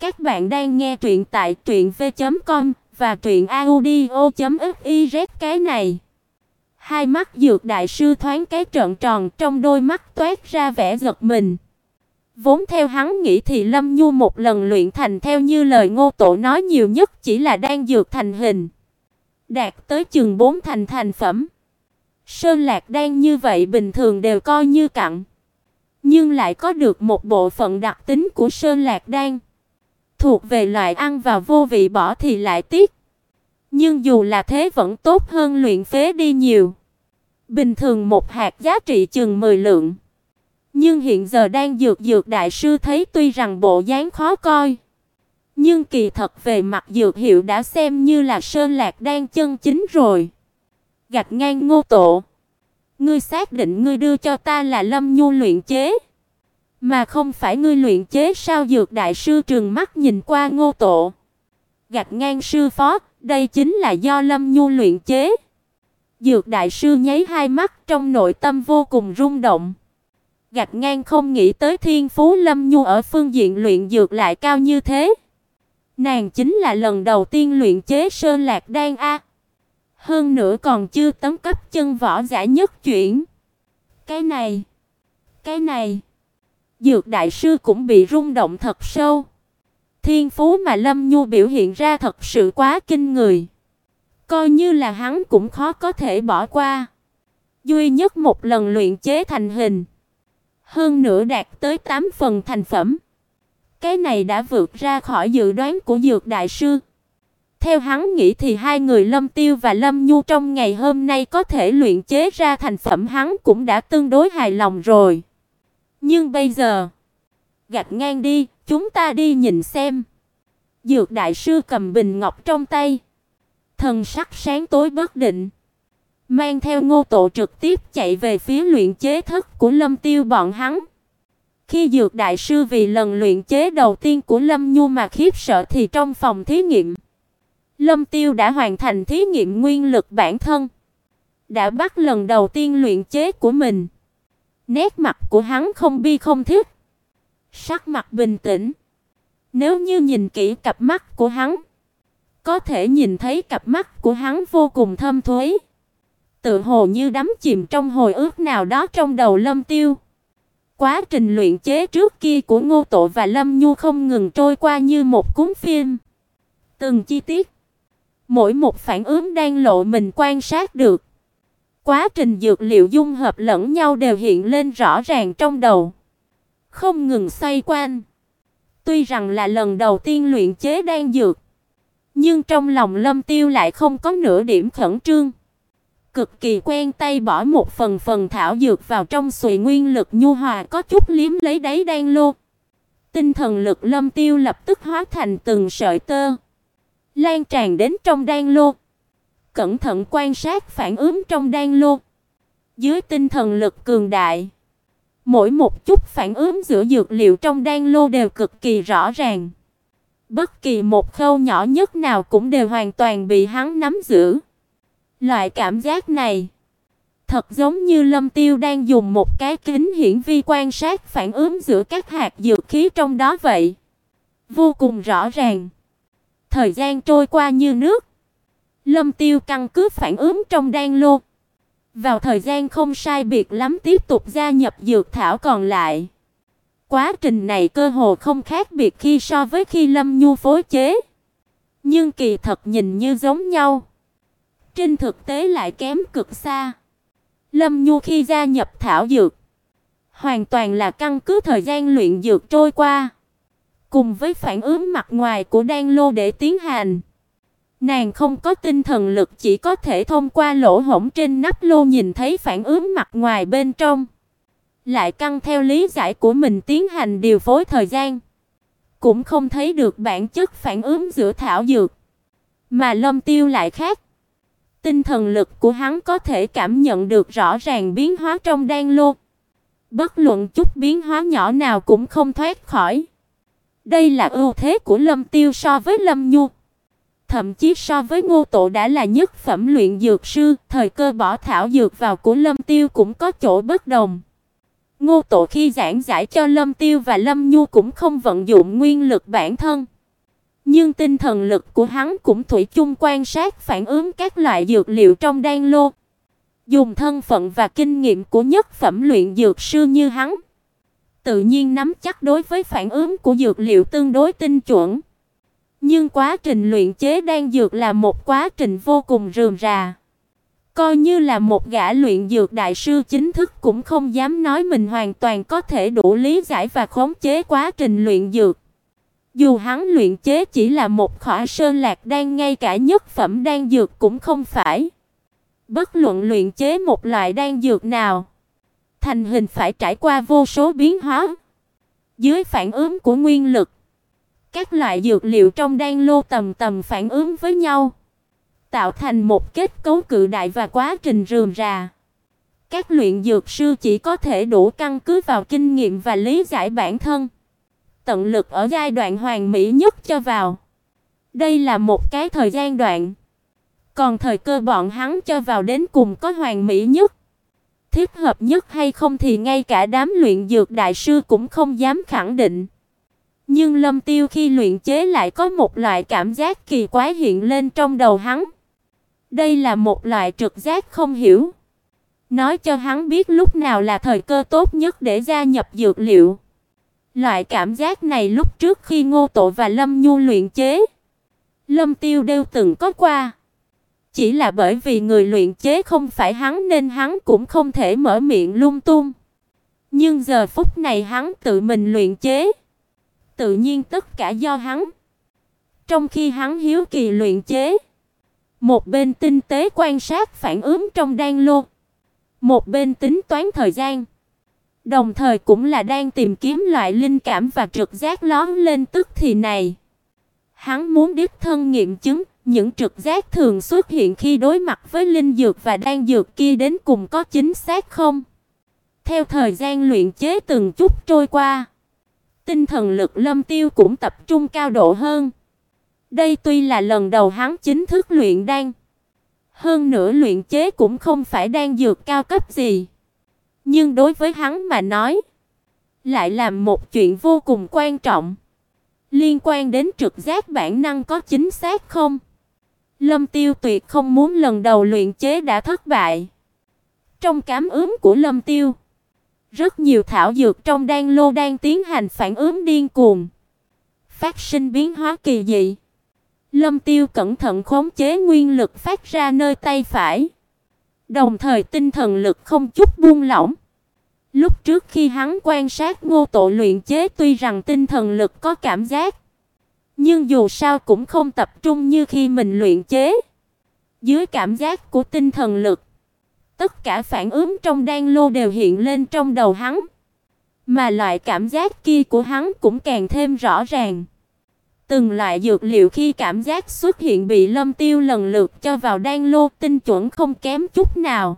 Các bạn đang nghe truyện tại truyệnv.com và truyệnaudio.fiz cái này. Hai mắt dược đại sư thoáng cái trợn tròn, trong đôi mắt toát ra vẻ giật mình. Vốn theo hắn nghĩ thì Lâm Nhu một lần luyện thành theo như lời Ngô Tổ nói nhiều nhất chỉ là đang dược thành hình, đạt tới chừng bốn thành thành phẩm. Sơn Lạc đang như vậy bình thường đều coi như cặn, nhưng lại có được một bộ phận đặc tính của Sơn Lạc đan, thuộc về loại ăn vào vô vị bỏ thì lại tiếc. Nhưng dù là thế vẫn tốt hơn luyện phế đi nhiều. Bình thường một hạt giá trị chừng 10 lượng. Nhưng hiện giờ đang dược dược đại sư thấy tuy rằng bộ dáng khó coi, nhưng kỳ thật về mặt dược hiệu đã xem như là sơn lạc đang chân chính rồi. Gạch ngang Ngô Tổ, ngươi xác định ngươi đưa cho ta là Lâm Nhu luyện chế, mà không phải ngươi luyện chế sao dược đại sư trừng mắt nhìn qua Ngô Tổ. Gạch ngang sư phó, đây chính là do Lâm Nhu luyện chế. Dược đại sư nháy hai mắt trong nội tâm vô cùng rung động. Gạch ngang không nghĩ tới thiên phú Lâm Nhu ở phương diện luyện dược lại cao như thế. Nàng chính là lần đầu tiên luyện chế sơn lạc đan a. Hơn nữa còn chưa tấm cấp chân võ giả nhất chuyển. Cái này, cái này, Dược đại sư cũng bị rung động thật sâu. Thiên phú mà Lâm Nhu biểu hiện ra thật sự quá kinh người. Coi như là hắn cũng khó có thể bỏ qua. Duy nhất một lần luyện chế thành hình, hơn nữa đạt tới 8 phần thành phẩm. Cái này đã vượt ra khỏi dự đoán của Dược đại sư. Theo hắn nghĩ thì hai người Lâm Tiêu và Lâm Nhu trong ngày hôm nay có thể luyện chế ra thành phẩm hắn cũng đã tương đối hài lòng rồi. Nhưng bây giờ, gạch ngang đi, chúng ta đi nhìn xem. Dược đại sư cầm bình ngọc trong tay, thần sắc sáng tối bất định, mang theo Ngô Tổ trực tiếp chạy về phía luyện chế thất của Lâm Tiêu bọn hắn. Khi Dược đại sư vì lần luyện chế đầu tiên của Lâm Nhu mà khiếp sợ thì trong phòng thí nghiệm, Lâm Tiêu đã hoàn thành thí nghiệm nguyên lực bản thân, đã bắt lần đầu tiên luyện chế của mình. Nét mặt của hắn không bi không thiết, sắc mặt bình tĩnh. Nếu như nhìn kỹ cặp mắt của hắn, có thể nhìn thấy cặp mắt của hắn vô cùng thâm thúy, tự hồ như đắm chìm trong hồi ức nào đó trong đầu Lâm Tiêu. Quá trình luyện chế trước kia của Ngô Tổ và Lâm Nhu không ngừng trôi qua như một cuốn phim. Từng chi tiết, mỗi một phản ứng đang lộ mình quan sát được. Quá trình dược liệu dung hợp lẫn nhau đều hiện lên rõ ràng trong đầu, không ngừng xoay quanh. Tuy rằng là lần đầu tiên luyện chế đan dược, nhưng trong lòng Lâm Tiêu lại không có nửa điểm khẩn trương. Cực kỳ quen tay bỏ một phần phần thảo dược vào trong sùi nguyên lực nhu hòa có chút liếm lấy đáy đan lô. Tinh thần lực Lâm Tiêu lập tức hóa thành từng sợi tơ, lan tràn đến trong đan lô cẩn thận quan sát phản ứng trong đan lô. Dưới tinh thần lực cường đại, mỗi một chút phản ứng giữa dược liệu trong đan lô đều cực kỳ rõ ràng. Bất kỳ một khâu nhỏ nhất nào cũng đều hoàn toàn bị hắn nắm giữ. Loại cảm giác này thật giống như Lâm Tiêu đang dùng một cái kính hiển vi quan sát phản ứng giữa các hạt dược khí trong đó vậy. Vô cùng rõ ràng. Thời gian trôi qua như nước. Lâm Tiêu căn cứ phản ứng trong đan lô. Vào thời gian không sai biệt lắm tiếp tục gia nhập dược thảo còn lại. Quá trình này cơ hồ không khác biệt khi so với khi Lâm Nhu phối chế. Nhưng kỳ thật nhìn như giống nhau. Trên thực tế lại kém cực xa. Lâm Nhu khi gia nhập thảo dược, hoàn toàn là căn cứ thời gian luyện dược trôi qua, cùng với phản ứng mặt ngoài của đan lô để tiến hành. Nàng không có tinh thần lực, chỉ có thể thông qua lỗ hổng trên nắp lô nhìn thấy phản ứng mặt ngoài bên trong. Lại căn theo lý giải của mình tiến hành điều phối thời gian. Cũng không thấy được bản chất phản ứng giữa thảo dược. Mà lâm tiêu lại khác. Tinh thần lực của hắn có thể cảm nhận được rõ ràng biến hóa trong đan lô. Bất luận chút biến hóa nhỏ nào cũng không thoát khỏi. Đây là ưu thế của Lâm Tiêu so với Lâm Nhu. Thậm chí so với Ngô Tổ đã là nhất phẩm luyện dược sư, thời cơ bỏ thảo dược vào của Lâm Tiêu cũng có chỗ bất đồng. Ngô Tổ khi giảng giải cho Lâm Tiêu và Lâm Nhu cũng không vận dụng nguyên lực bản thân, nhưng tinh thần lực của hắn cũng thủy chung quan sát phản ứng các loại dược liệu trong đan lô. Dùng thân phận và kinh nghiệm của nhất phẩm luyện dược sư như hắn, tự nhiên nắm chắc đối với phản ứng của dược liệu tương đối tinh chuẩn. Nhưng quá trình luyện chế đan dược là một quá trình vô cùng rườm rà. Coi như là một gã luyện dược đại sư chính thức cũng không dám nói mình hoàn toàn có thể đủ lý giải và khống chế quá trình luyện dược. Dù hắn luyện chế chỉ là một khỏa sơn lạc đan ngay cả nhất phẩm đan dược cũng không phải. Bất luận luyện chế một loại đan dược nào, thành hình phải trải qua vô số biến hóa. Dưới phản ứng của nguyên lực, các loại dược liệu trong đan lô tầm tầm phản ứng với nhau, tạo thành một kết cấu cự đại và quá trình rườm rà. Các luyện dược sư chỉ có thể đủ căn cứ vào kinh nghiệm và lý giải bản thân, tận lực ở giai đoạn hoàn mỹ nhất cho vào. Đây là một cái thời gian đoạn, còn thời cơ bọn hắn cho vào đến cùng có hoàn mỹ nhất, thích hợp nhất hay không thì ngay cả đám luyện dược đại sư cũng không dám khẳng định. Nhưng Lâm Tiêu khi luyện chế lại có một loại cảm giác kỳ quái hiện lên trong đầu hắn. Đây là một loại trực giác không hiểu, nói cho hắn biết lúc nào là thời cơ tốt nhất để gia nhập dược liệu. Loại cảm giác này lúc trước khi Ngô Tổ và Lâm Nhu luyện chế, Lâm Tiêu đều từng có qua. Chỉ là bởi vì người luyện chế không phải hắn nên hắn cũng không thể mở miệng lung tung. Nhưng giờ phút này hắn tự mình luyện chế, tự nhiên tất cả do hắn. Trong khi hắn hiếu kỳ luyện chế, một bên tinh tế quan sát phản ứng trong đan lô, một bên tính toán thời gian, đồng thời cũng là đang tìm kiếm loại linh cảm và trực giác lóe lên tức thì này. Hắn muốn đích thân nghiệm chứng những trực giác thường xuất hiện khi đối mặt với linh dược và đan dược kia đến cùng có chính xác không. Theo thời gian luyện chế từng chút trôi qua, tinh thần lực Lâm Tiêu cũng tập trung cao độ hơn. Đây tuy là lần đầu hắn chính thức luyện đan, hơn nữa luyện chế cũng không phải đan dược cao cấp gì, nhưng đối với hắn mà nói, lại làm một chuyện vô cùng quan trọng, liên quan đến trực giác bản năng có chính xác không. Lâm Tiêu tuyệt không muốn lần đầu luyện chế đã thất bại. Trong cảm ứng của Lâm Tiêu, rất nhiều thảo dược trong đan lô đang tiến hành phản ứng điên cuồng, phát sinh biến hóa kỳ dị. Lâm Tiêu cẩn thận khống chế nguyên lực phát ra nơi tay phải, đồng thời tinh thần lực không chút buông lỏng. Lúc trước khi hắn quan sát Ngô Tổ luyện chế tuy rằng tinh thần lực có cảm giác, nhưng dù sao cũng không tập trung như khi mình luyện chế. Dưới cảm giác của tinh thần lực, tất cả phản ứng trong đan lô đều hiện lên trong đầu hắn, mà loại cảm giác kia của hắn cũng càng thêm rõ ràng. Từng loại dược liệu khi cảm giác xuất hiện bị Lâm Tiêu lần lượt cho vào đan lô tinh chuẩn không kém chút nào.